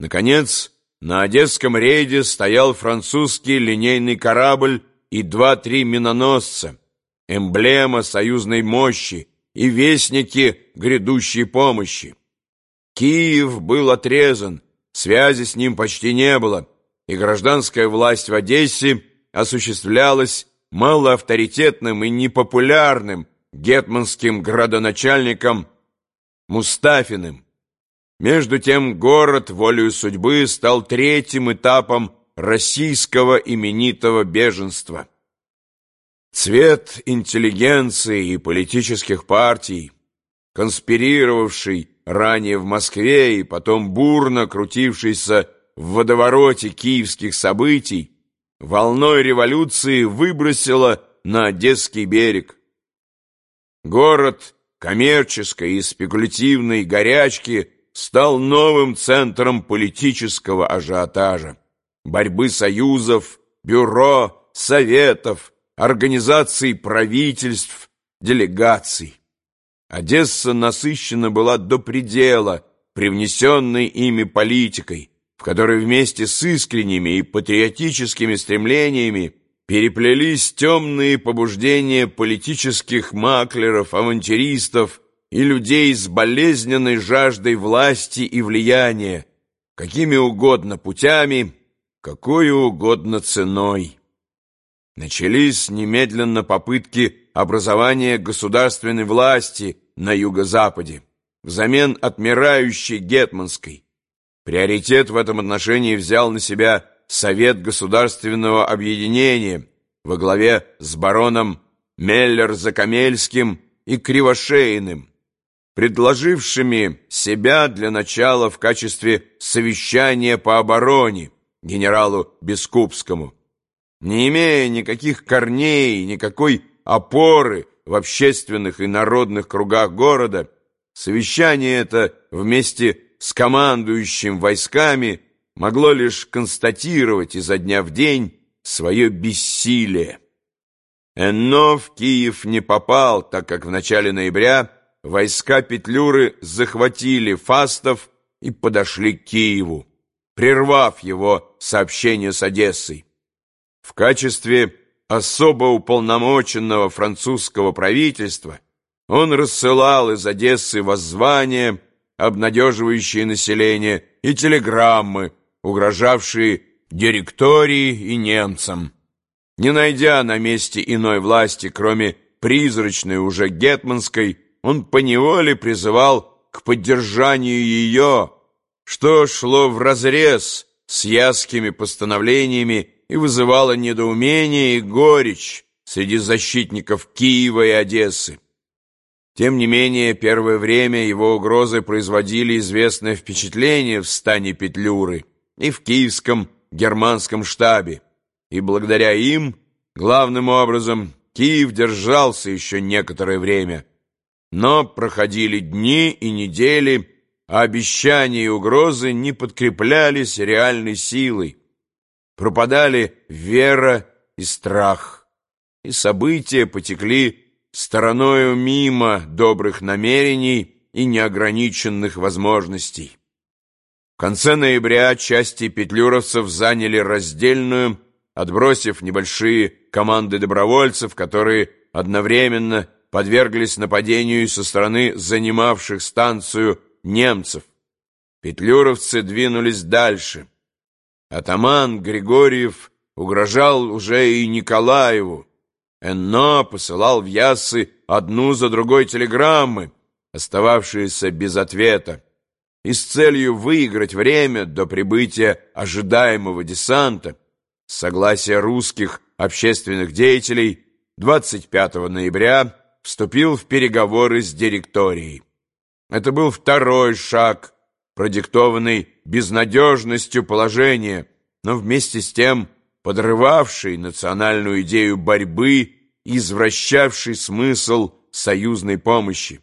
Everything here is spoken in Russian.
Наконец, на Одесском рейде стоял французский линейный корабль и два-три миноносца, эмблема союзной мощи и вестники грядущей помощи. Киев был отрезан, связи с ним почти не было, и гражданская власть в Одессе осуществлялась малоавторитетным и непопулярным гетманским градоначальником Мустафиным. Между тем город волею судьбы стал третьим этапом российского именитого беженства. Цвет интеллигенции и политических партий, конспирировавший ранее в Москве и потом бурно крутившийся в водовороте киевских событий, волной революции выбросило на Одесский берег. Город коммерческой и спекулятивной горячки стал новым центром политического ажиотажа, борьбы союзов, бюро, советов, организаций правительств, делегаций. Одесса насыщена была до предела привнесенной ими политикой, в которой вместе с искренними и патриотическими стремлениями переплелись темные побуждения политических маклеров, авантюристов и людей с болезненной жаждой власти и влияния, какими угодно путями, какой угодно ценой. Начались немедленно попытки образования государственной власти на юго-западе взамен отмирающей гетманской. Приоритет в этом отношении взял на себя Совет государственного объединения во главе с бароном Меллер-Закамельским и Кривошеиным, предложившими себя для начала в качестве совещания по обороне генералу Бескупскому. Не имея никаких корней, никакой опоры в общественных и народных кругах города, совещание это вместе с командующим войсками могло лишь констатировать изо дня в день свое бессилие. Энно в Киев не попал, так как в начале ноября войска Петлюры захватили Фастов и подошли к Киеву, прервав его сообщение с Одессой. В качестве особо уполномоченного французского правительства он рассылал из Одессы воззвания, обнадеживающие население, и телеграммы, угрожавшие директории и немцам. Не найдя на месте иной власти, кроме призрачной уже гетманской, он поневоле призывал к поддержанию ее, что шло вразрез с яскими постановлениями и вызывало недоумение и горечь среди защитников Киева и Одессы. Тем не менее, первое время его угрозы производили известное впечатление в стане Петлюры и в киевском германском штабе, и благодаря им, главным образом, Киев держался еще некоторое время. Но проходили дни и недели, а обещания и угрозы не подкреплялись реальной силой. Пропадали вера и страх, и события потекли стороною мимо добрых намерений и неограниченных возможностей. В конце ноября части петлюровцев заняли раздельную, отбросив небольшие команды добровольцев, которые одновременно подверглись нападению со стороны занимавших станцию немцев. Петлюровцы двинулись дальше. Атаман Григорьев угрожал уже и Николаеву. Энно посылал в Яссы одну за другой телеграммы, остававшиеся без ответа и с целью выиграть время до прибытия ожидаемого десанта, согласия русских общественных деятелей 25 ноября вступил в переговоры с директорией. Это был второй шаг, продиктованный безнадежностью положения, но вместе с тем подрывавший национальную идею борьбы и извращавший смысл союзной помощи.